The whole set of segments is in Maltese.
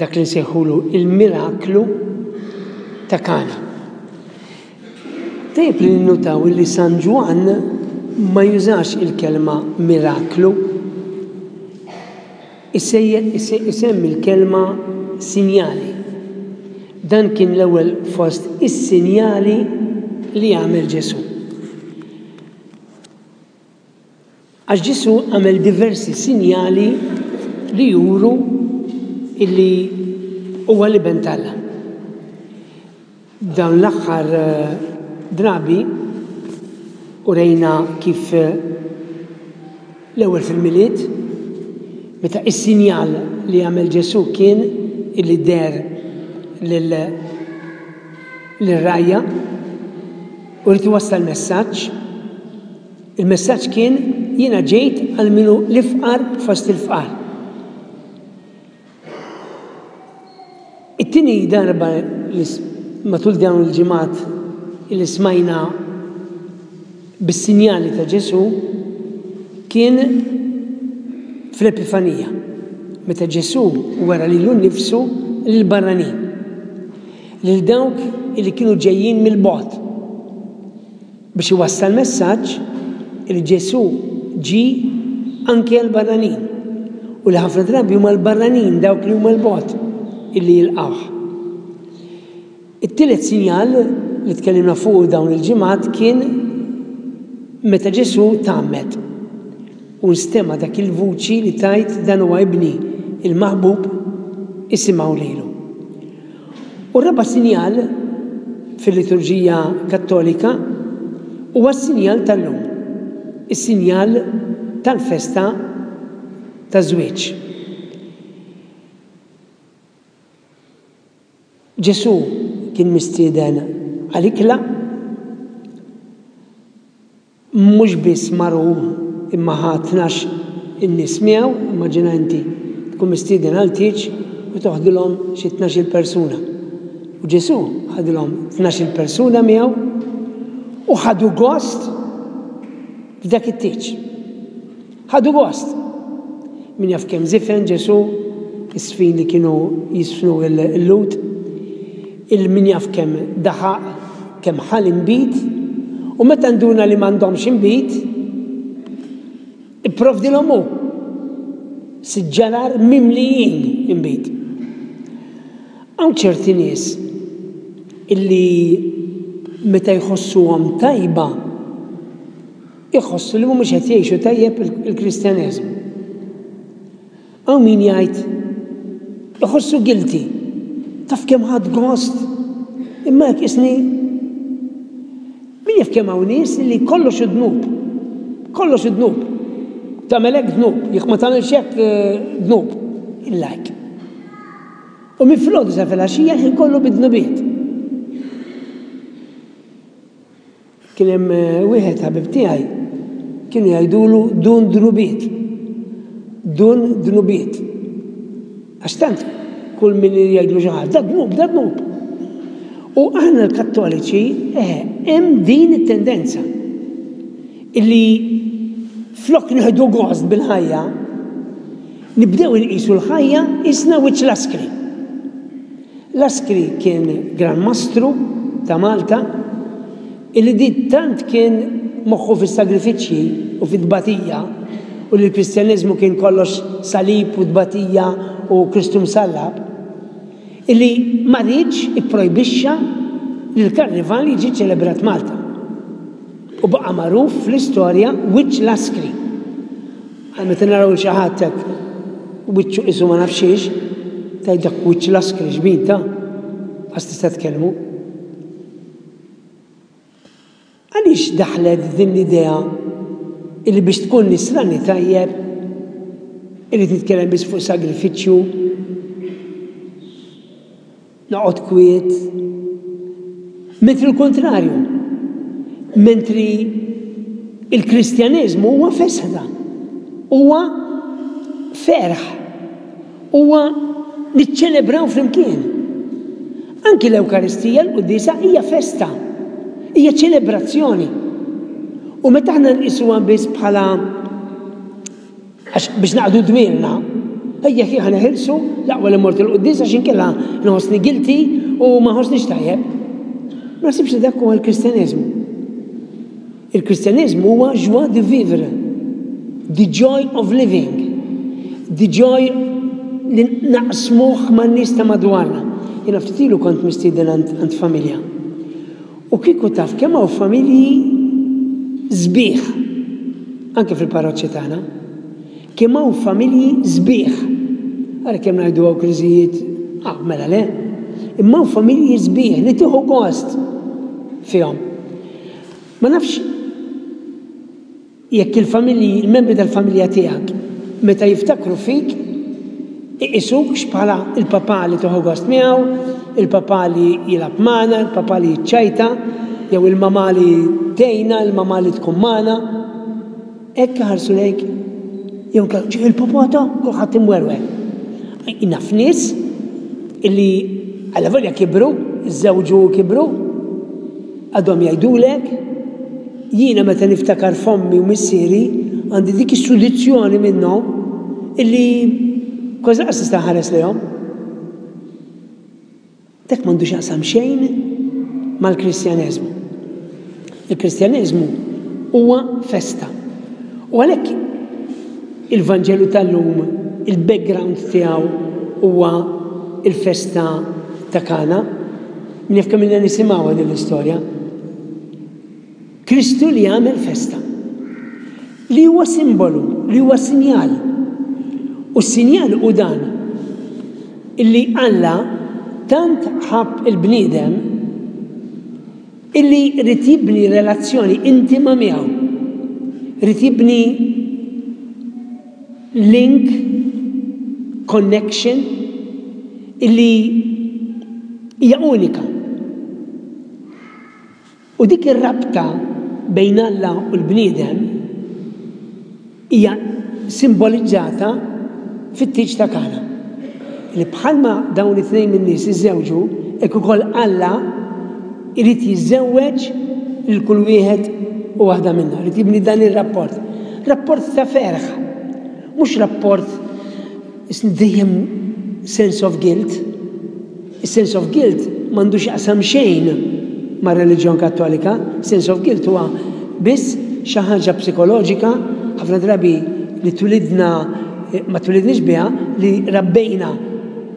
dak li nsejħulu il-miraklu ta' Kana. Tajjeb li ninnutaw li San Ġwann ma jużax il-kelma miraklu, isemmi il-kelma sinjali. Dan kien l-ewwel fost is-sinjali li għamel Ġesù. Għax Ġesù għamel diversi sinjali li juru illi huwa l-Iben t'Alla. Dawn l-aħħar drabi urejna kif l-ewwel fil-Milied, meta s-sinjal li għamel Ġesù kien illi deher lir-rgħajja u ried iwassal messaġġ, Il-messaġġ kien, Jiena ġejt għal min hu l-ifqar fost il-fqar. It-tieni darba li matul dawn il-ġimgħat li smajna bis-sinjali ta' Ġesù kien fl-Epifanija, meta Ġesù wera lilu nnifsu lill-barranin, lil dawk li kienu ġejjin mill-bogħod. Biex iwassal messaġġ li Ġesù ġie anki għall-barranin u li ħafna drabi huma l-barranin, dawk li huma 'l bogħod, illi jilqgħuh. It-tielet sinjal li tkellimna fuqu dawn il-ġimgħat kien meta Ġesù tgħammed u nstema' dak il-vuċi li tgħid dan huwa Ibni l-maħbub, isimgħu lilu. U r-raba' sinjal fil-liturġija Kattolika huwa s-sinjal tal-lum, is-sinjal tal-festa taż-żwieġ. Ġesù kien mistieden għal ikla. Mhux biss maru hu imma ħa tnax in-nies miegħu, immaġina inti tkun mistieden għal tieġ u toħdilhom xi tnax-il persuna. U Ġesù ħadilhom tnax-il persuna miegħu u ħadu gost f'dak it-tieġ. Ħadu gost! Min jaf kemm żifen Ġesù iż-żfin li kienu jiżfnu l-Lhud. Il min jaf kemm daħaq, kemm ħa l-inbid. U meta nduna li m'għandhomx inbid, ipprovdilhom hu sitt ġarar mimlijin inbid. Hawn ċerti nies illi meta jħossuhom tajba, Iħossu li mhumiex qed jgħixu tajjeb il-Kristjaneżmu. Hawn min jgħid, Iħossu guilty, taf kemm ħadt gost, imma hekk qisni. Min jaf kemm hawn nies li kollox hu dnub. Kollox hu dnub. Tagħmel hekk dnub, jekk ma tagħmilx hekk eh, dnub. Il-lajk. U miflok sa fil-għaxija ħin kollu bid-dnubiet. Kien hemm wieħed ħabib tiegħi kienu jgħidulu Dun Dnubiet. Dun Dnubiet. Għax tant kull min jgħidlu xi ħaġa, da dnub, da dnub. U aħna l-Kattoliċi, eħe, hemm din it-tendenza illi flok nieħdu gost bil-ħajja, nibdew inqisu l-ħajja qisna wiċċ l-askri. Laskri kien Gran Mastru ta' Malta illi di tant kien moħħu fis-sagrifiċċji u fit-tbatija u li l-Kristjaneżmu kien kollox salib u tbatija u Kristu msallab, illi ma riedx ipprojbixxa li l-Karnival jiġi ċċelebrat Malta. U baqa' magħruf fl-istorja Wiċċ Laskri. Għal meta naraw lil xi ħadd hekk wiċċu qisu ma nafx xiex, tgħid dak wiċċ laskri x'binta, qas tista' tkellmu. Għaliex daħlet din l-idea illi biex tkun nisrani tajjeb irid nitkellem biss fuq sagrifiċċju? Noqgħod kwiet. Mentri l-kuntrarju, mentri l-Kristjaneżmu huwa fesħda, huwa ferħ, huwa niċċelebraw flimkien. Anki l-Ewkaristija, l-Quddiesa, hija festa, hija ċelebrazzjoni. U meta aħna nqisuha biss bħala Għax biex naqdu dmirna, ejja kieku neħilsu l-aqwa li mmort il-quddies għax inkella nħossni guilty u ma nħossnix tajjeb. Ma naħsibx li dak huwa l-Kristjaneżmu. Il-Kristjaneżmu huwa joie de vivre, the joy of living, the joy li naqsmuh man-nies ta' madwarna. Jiena ftit ilu kont mistieden għand familja. U kieku taf kemm hawn familji sbieħ, anke fil-parroċċi tagħna, kemm hawn familji sbieħ. Għalhekk hemm ngħidu hawn kriżijiet, ah, mela le. Imma hawn familji sbieħ li tieħu gost fihom. Ma nafx Jekk il-familji, il-membri tal-familja tiegħek, meta jiftakru fik, iqisukx bħala l-papà li tieħu gost miegħu, il-papà li jilgħab magħna, il-papà li jiċċajta, jew il-mamà li tgħinna, il-mamà li tkun magħna, hekk iħarsu lejk, jew inkella, Ġie l-papà ta' kulħadd imwerwer. Naf nies li allavolja kibru, żżewġu u kibru, Għadhom jgħidulek, jiena meta niftakar f'ommi u missieri għandi dik is-sudizzjoni minnhom illi kważi lanqas nista' nħares lejhom. Dak m'għandu x'jaqsam xejn mal-Kristjaneżmu. Il-Kristjaneżmu huwa festa. U għalhekk il-Vanġelu tal-lum, il-background tiegħu huwa il-festa ta' Kana. Naf kemm ilna nisimgħuha din l-istorja. Kristu li għamel festa. Li huwa simbolu, li huwa sinjal. U s-sinjal hu dan illi Alla tant ħabb il-bniedem illi rrid jibni relazzjoni intima miegħu. Rrid jibni link, connection, illi hija unika. U dik ir-rabta bejn Alla u l-bniedem hija simbolizzata fit-tieġ ta' Kana. li bħalma dawn it-tnejn min-nies iżżewġu, hekk ukoll Alla jrid jiżżewweġ lil kull wieħed u waħda minna, jrid jibni dan ir-rapport. Rapport ta' ferħ, mhux rapport dejjem sense of guilt. Is-sense of guilt m'għandu x'jaqsam xejn mar-reliġjon Kattolika. Sense of guilt huwa biss xi ħaġa psikoloġika, ħafna drabi li twilidna, ma twilidniex biha, li rabbejna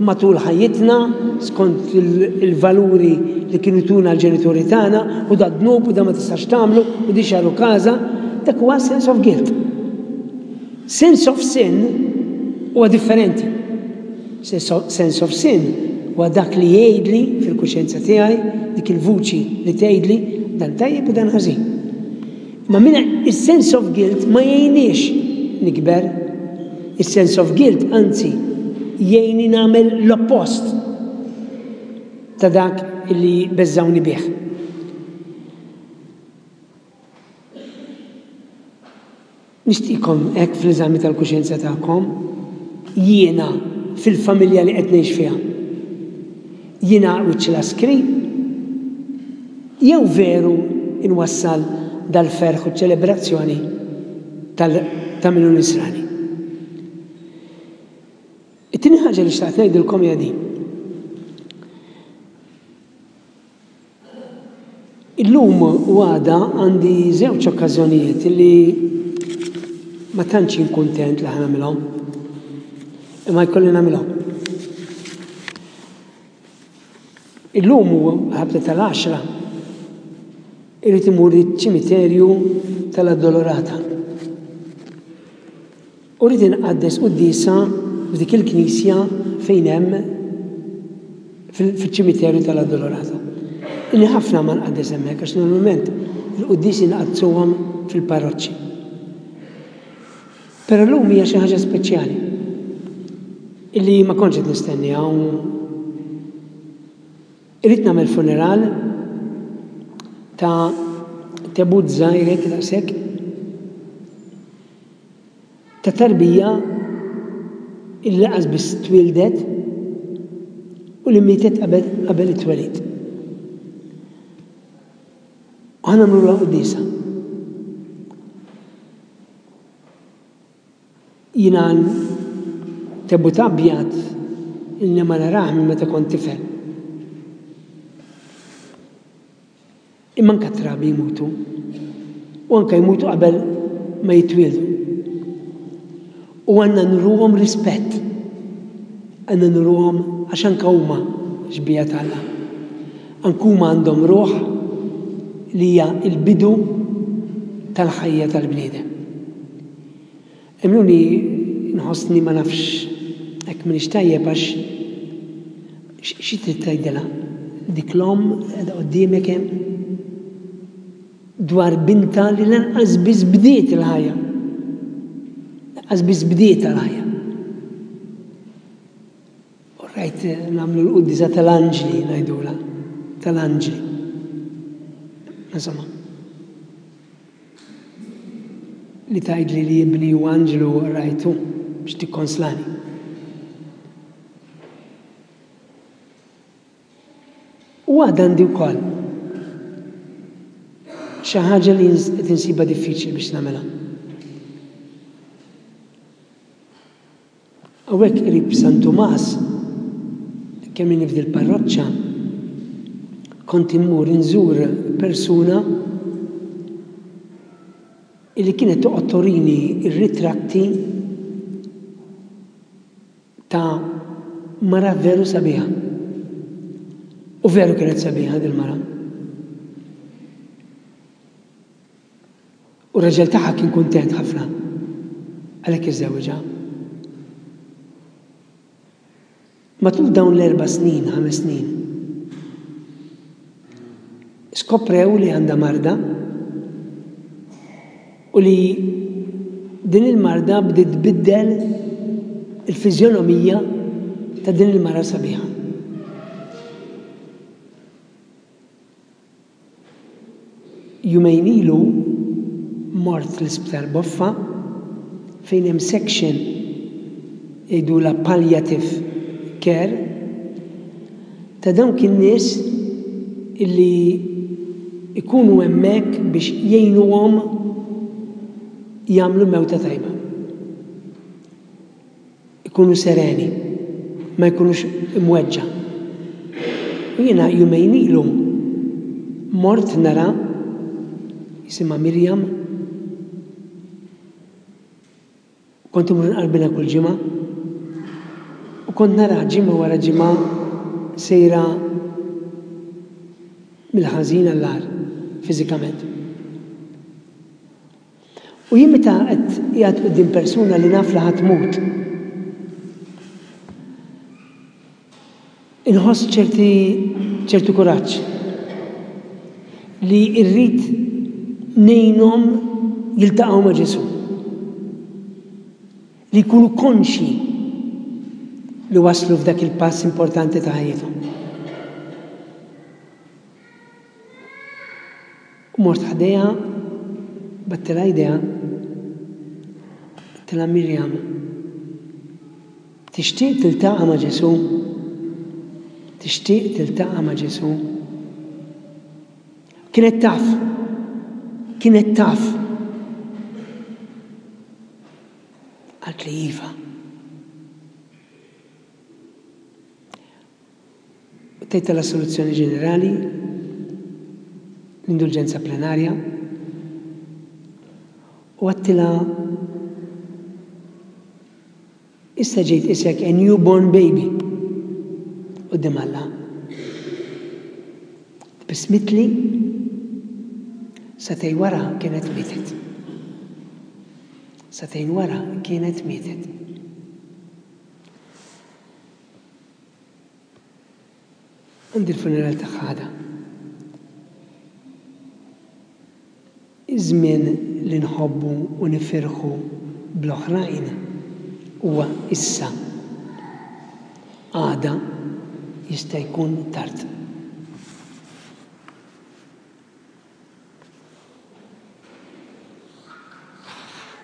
matul ħajjitna skont il-valuri li kienu jtuna l-ġenituri tagħna, u da dnub u da ma tistax tagħmlu u di xagħru każa, dak huwa sense of guilt. Sense of sin huwa differenti. Sense of sin huwa dak li jgħidli fil-kuxjenza tiegħi, dik il-vuċi li tgħidli dan tajjeb u dan ħażin. Imma min is-sense of guilt ma jgħinniex nikber. Is-sense of guilt anzi jgħinni nagħmel l-oppost ta' dak li beżżgħuni bih. Nixtieqkom hekk fl-eżami tal-kuxjenza tagħkom, jiena fil-familja li qed ngħix fiha, jiena wiċċ l-għaskri? Jew veru inwassal dal-ferħ u ċ-ċelebrazzjoni ta' min hu Nisrani? It-tieni ħaġa li xtaqt ngħidilkom hija din. Illum u għada għandi żewġ okkażjonijiet li ma tantx jien kuntent li ħa nagħmilhom. Imma jkolli nagħmilhom. Illum u ħabta tal-10 irrid imur iċ-ċimiterju tal-Addolorata. U rrid inqaddes quddiesa f'dik il-knisja fejn hemm fiċ-ċimiterju tal-Addolorata. Ilni ħafna ma nqaddes hemmhekk għax normalment il-quddiesi nqaddsuhom fil-parroċċi. Però llum hija xi ħaġa speċjali illi ma kontx qed nistenniha u rrid nagħmel funeral ta' tebut żgħir hekk daqshekk. ta' tarbija li lanqas biss twieldet u li mietet qabel it-twelid. U ħa nagħmlulha quddiesa. Jiena tebut abjad ilni ma narah minn meta kont tifel. Imma anke t-trabi jmutu, u anke jmutu qabel ma jitwieldu. U għandna nuruhom rispett. Għandna nuruhom għax anke huma xbieha t'Alla. Anke huma għandhom ruħ li hija l-bidu tal-ħajja tal-bniedem. Għemluni nħossni ma nafx hekk m'iniex tajjeb għax xi trid tgħidilha dik l-omm li qiegħda quddiemek hemm dwar bintha li lanqas biss bdiet il-ħajja. Lanqas biss bdietha l-ħajja. U rajt nagħmlu l-quddiesa tal-anġli ngħidulha, tal-anġli. Insomma. li tgħidli li ibni hu anġlu rajtu biex tikkonslani. U waħda għandi wkoll xi ħaġa li qed insibha diffiċli biex nagħmilha. Hawnhekk qrib San Tumas, kemm ilni f'dil parroċċa, kont immur inżur persuna illi kienet toqgħod torini r-ritratti ta' mara veru sabiħa. U veru kienet sabiħa dil-mara. u r-raġel tagħha kien kuntent ħafna. Għalhekk iżżewġha. Matul dawn l-erba' snin, ħames snin, skoprew li għandha marda u li din il-marda bdiet tbiddel il-fiżjonomija ta' din il-mara sabiħa. Jumejn ilu mort l-Isptar Boffa fejn hemm section jgħidulha palliative care ta' dawk in-nies illi jkunu hemmhekk biex jgħinuhom jagħmlu mewta tajba. ikunu sereni, ma jkunux imweġġa. U jiena jumejn ilu mort nara jisimha Miriam u kont imur inqarbbilha kull ġimgħa u kont naraha ġimgħa wara ġimgħa sejra mill-ħażin għall-agħar fiżikament. U jien meta qed qiegħed quddiem persuna li naf li ħa tmut, inħoss ċerti ċertu kuraġġ li rrid ngħinhom jiltaqgħu ma' Ġesù. Li jkunu konxji li waslu f'dak il-pass importanti ta' ħajjithom. U mort ħdejha, battilha jdejha, qedtilha Mirjam, Tixtieq tiltaqa' ma' Ġesù? Tixtieq tiltaqa' ma' Ġesù? Kienet taf, kienet taf. Qaltli iva. Tgħid tal-assoluzzjoni ġenerali, l-indulġenza plenarja, u għadtilha issa ġejt isek a new born baby quddiem Alla. Tbissmitli, satej wara kienet mietet. Satejn wara kienet mietet. Għandi l-funeral tagħha għada. Iż-żmien li nħobbu u nifirħu bl-oħrajn huwa issa. Għada jista' jkun tard.